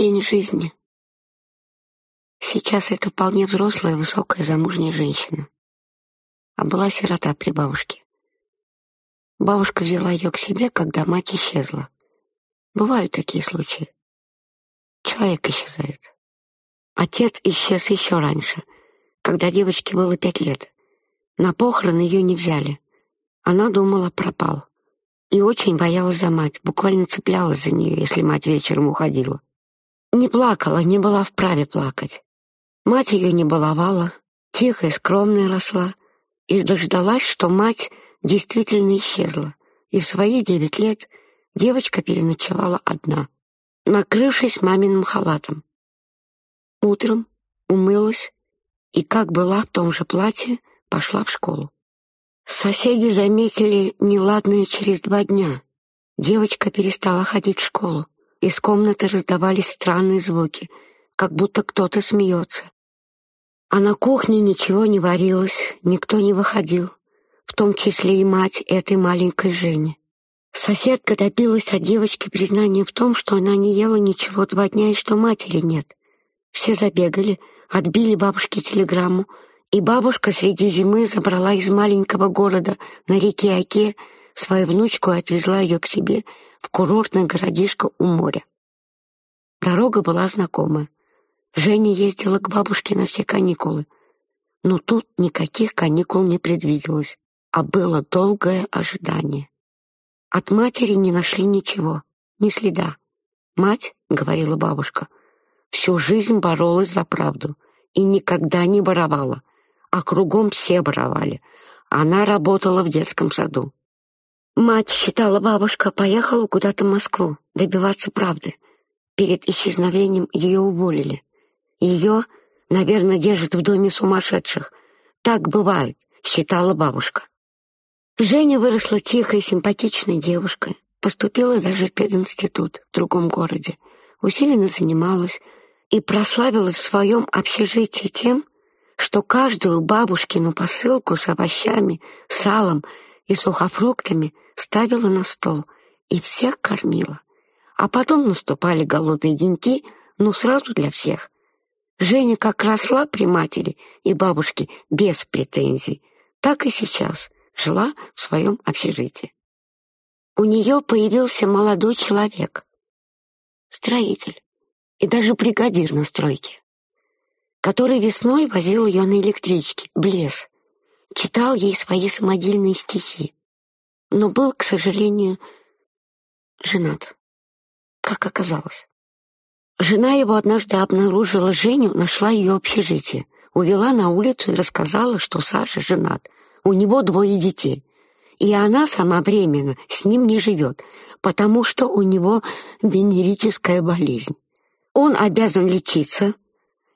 День жизни. Сейчас это вполне взрослая, высокая, замужняя женщина. А была сирота при бабушке. Бабушка взяла ее к себе, когда мать исчезла. Бывают такие случаи. Человек исчезает. Отец исчез еще раньше, когда девочке было пять лет. На похороны ее не взяли. Она думала, пропал. И очень боялась за мать, буквально цеплялась за нее, если мать вечером уходила. Не плакала, не была вправе плакать. Мать ее не баловала, тихая, скромная росла, и дождалась, что мать действительно исчезла. И в свои девять лет девочка переночевала одна, накрывшись маминым халатом. Утром умылась и, как была в том же платье, пошла в школу. Соседи заметили неладное через два дня. Девочка перестала ходить в школу. Из комнаты раздавались странные звуки, как будто кто-то смеется. А на кухне ничего не варилось, никто не выходил, в том числе и мать этой маленькой Жени. Соседка добилась от девочки признания в том, что она не ела ничего два дня и что матери нет. Все забегали, отбили бабушке телеграмму, и бабушка среди зимы забрала из маленького города на реке Оке свою внучку отвезла ее к себе в курортное городишко у моря. Дорога была знакомая. Женя ездила к бабушке на все каникулы. Но тут никаких каникул не предвиделось, а было долгое ожидание. От матери не нашли ничего, ни следа. «Мать», — говорила бабушка, — «всю жизнь боролась за правду и никогда не воровала, а кругом все воровали. Она работала в детском саду. Мать, считала бабушка, поехала куда-то в Москву добиваться правды. Перед исчезновением ее уволили. Ее, наверное, держат в доме сумасшедших. Так бывает, считала бабушка. Женя выросла тихой, симпатичной девушкой, поступила даже в пединститут в другом городе, усиленно занималась и прославилась в своем общежитии тем, что каждую бабушкину посылку с овощами, салом и сухофруктами ставила на стол и всех кормила. А потом наступали голодные деньки, но ну, сразу для всех. Женя как росла при матери и бабушке без претензий, так и сейчас жила в своем общежитии. У нее появился молодой человек, строитель и даже бригадир на стройке, который весной возил ее на электричке, блес, читал ей свои самодельные стихи но был, к сожалению, женат, как оказалось. Жена его однажды обнаружила Женю, нашла ее общежитие, увела на улицу и рассказала, что Саша женат, у него двое детей, и она сама временно с ним не живет, потому что у него венерическая болезнь. Он обязан лечиться,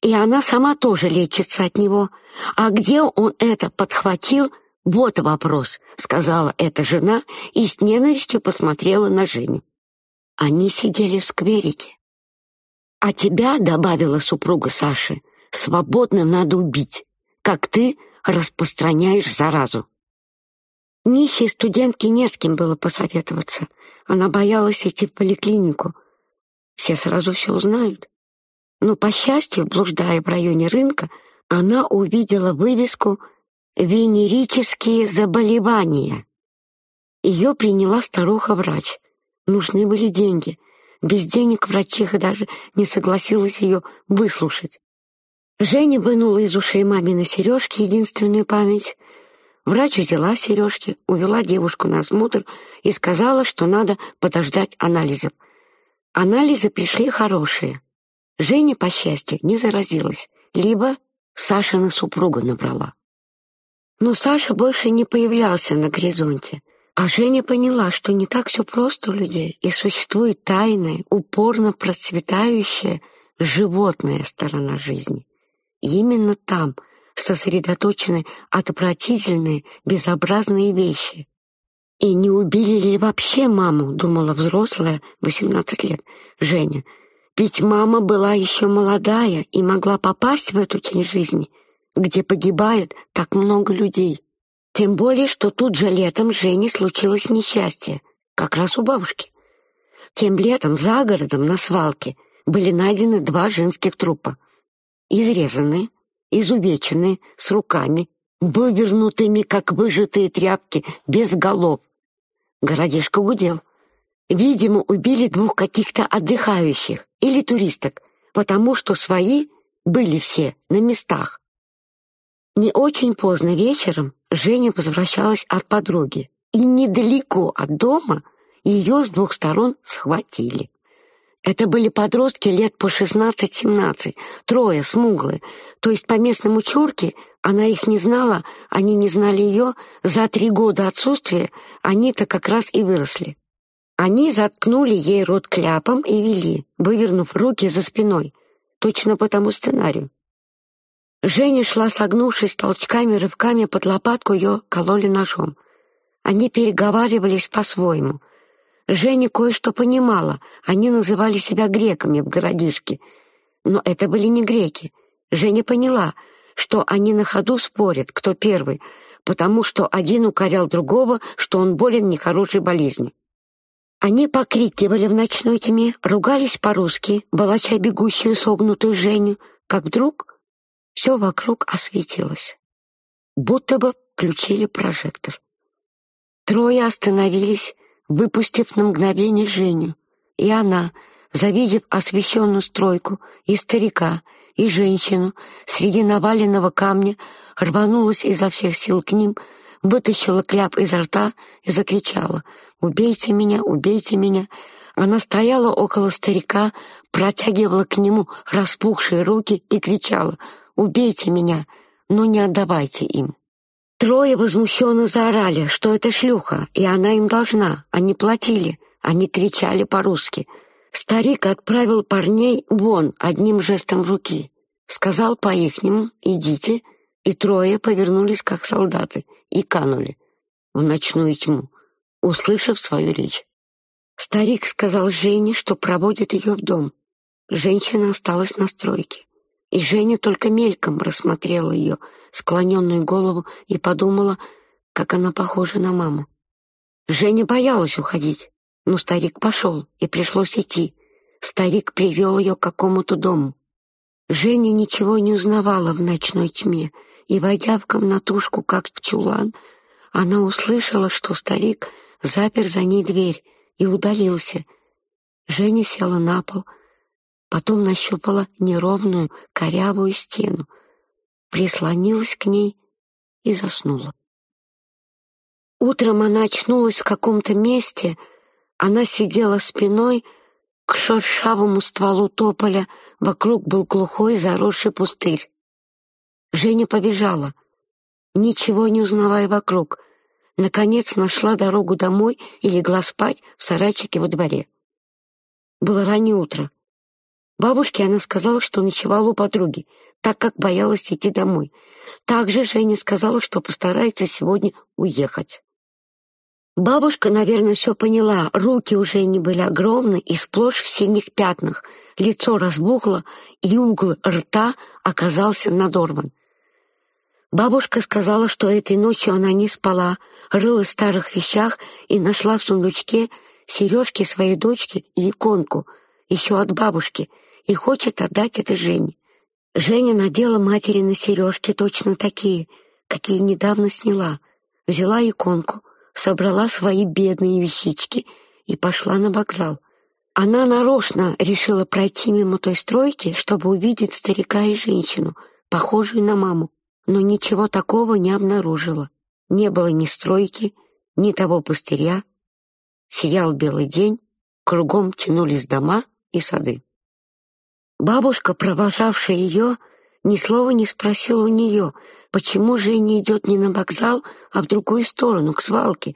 и она сама тоже лечится от него. А где он это подхватил, «Вот вопрос», — сказала эта жена и с ненавистью посмотрела на Жени. Они сидели в скверике. «А тебя, — добавила супруга Саши, — свободно надо убить, как ты распространяешь заразу». Нихе студентке не с кем было посоветоваться. Она боялась идти в поликлинику. Все сразу все узнают. Но, по счастью, блуждая в районе рынка, она увидела вывеску «Венерические заболевания». Ее приняла старуха-врач. Нужны были деньги — без денег врачиха даже не согласилась ее выслушать. Женя вынула из ушей мамины сережки, единственную память. Врач взяла сережки, увела девушку на осмотр и сказала, что надо подождать анализов. Анализы пришли хорошие. Женя, по счастью, не заразилась, либо Сашина супруга набрала. Но Саша больше не появлялся на горизонте. А Женя поняла, что не так все просто у людей, и существует тайная, упорно процветающая животная сторона жизни. И именно там сосредоточены отвратительные, безобразные вещи. «И не убили ли вообще маму?» — думала взрослая, 18 лет, Женя. «Ведь мама была еще молодая и могла попасть в эту тень жизни» где погибает так много людей. Тем более, что тут же летом с случилось несчастье, как раз у бабушки. Тем летом за городом на свалке были найдены два женских трупа. Изрезанные, изувеченные, с руками, вывернутыми, как выжатые тряпки, без голов. Городишко гудел. Видимо, убили двух каких-то отдыхающих или туристок, потому что свои были все на местах. Не очень поздно вечером Женя возвращалась от подруги, и недалеко от дома ее с двух сторон схватили. Это были подростки лет по 16-17, трое, смуглые. То есть по местному чурке она их не знала, они не знали ее. За три года отсутствия они-то как раз и выросли. Они заткнули ей рот кляпом и вели, вывернув руки за спиной. Точно по тому сценарию. Женя шла согнувшись толчками, рывками под лопатку ее кололи ножом. Они переговаривались по-своему — Женя кое-что понимала. Они называли себя греками в городишке. Но это были не греки. Женя поняла, что они на ходу спорят, кто первый, потому что один укорял другого, что он болен нехорошей болезнью. Они покрикивали в ночной тьме, ругались по-русски, волоча бегущую согнутую Женю, как вдруг все вокруг осветилось. Будто бы включили прожектор. Трое остановились, выпустив на мгновение Женю. И она, завидев освещенную стройку, и старика, и женщину, среди наваленного камня, рванулась изо всех сил к ним, вытащила кляп изо рта и закричала «Убейте меня! Убейте меня!» Она стояла около старика, протягивала к нему распухшие руки и кричала «Убейте меня, но не отдавайте им!» Трое возмущенно заорали, что это шлюха, и она им должна. Они платили, они кричали по-русски. Старик отправил парней вон одним жестом руки. Сказал по-ихнему «идите», и трое повернулись, как солдаты, и канули в ночную тьму, услышав свою речь. Старик сказал Жене, что проводит ее в дом. Женщина осталась на стройке и Женя только мельком рассмотрела ее склоненную голову и подумала, как она похожа на маму. Женя боялась уходить, но старик пошел, и пришлось идти. Старик привел ее к какому-то дому. Женя ничего не узнавала в ночной тьме, и, войдя в комнатушку, как в чулан, она услышала, что старик запер за Потом нащупала неровную корявую стену, прислонилась к ней и заснула. Утром она очнулась в каком-то месте, она сидела спиной к шершавому стволу тополя, вокруг был глухой заросший пустырь. Женя побежала, ничего не узнавая вокруг. Наконец нашла дорогу домой и легла спать в сарайчике во дворе. Было раннее утро. Бабушке она сказала, что ночевала у подруги, так как боялась идти домой. Также Женя сказала, что постарается сегодня уехать. Бабушка, наверное, все поняла. Руки у Жени были огромные и сплошь в синих пятнах. Лицо разбухло, и угол рта оказался надорван. Бабушка сказала, что этой ночью она не спала, рыла в старых вещах и нашла в сундучке сережки своей дочки и иконку, еще от бабушки — и хочет отдать это Жене. Женя надела матери на сережки точно такие, какие недавно сняла, взяла иконку, собрала свои бедные вещички и пошла на вокзал. Она нарочно решила пройти мимо той стройки, чтобы увидеть старика и женщину, похожую на маму, но ничего такого не обнаружила. Не было ни стройки, ни того пустыря. Сиял белый день, кругом тянулись дома и сады. Бабушка, провожавшая ее, ни слова не спросила у нее, почему Женя идет не на вокзал, а в другую сторону, к свалке.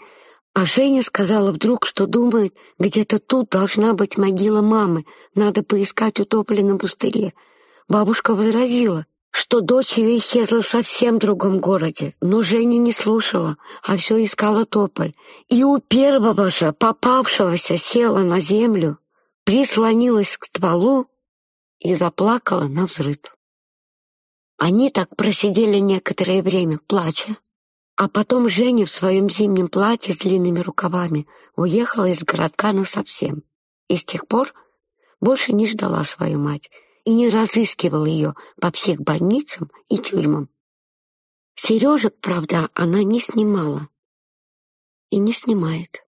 А Женя сказала вдруг, что думает, где-то тут должна быть могила мамы, надо поискать у Тополя на пустыре. Бабушка возразила, что дочь ее исчезла совсем в другом городе, но Женя не слушала, а все искала Тополь. И у первого же попавшегося села на землю, прислонилась к стволу и заплакала на взрыв. Они так просидели некоторое время, плача. А потом Женя в своем зимнем платье с длинными рукавами уехала из городка насовсем. И с тех пор больше не ждала свою мать и не разыскивала ее по всех больницам и тюрьмам. Сережек, правда, она не снимала и не снимает.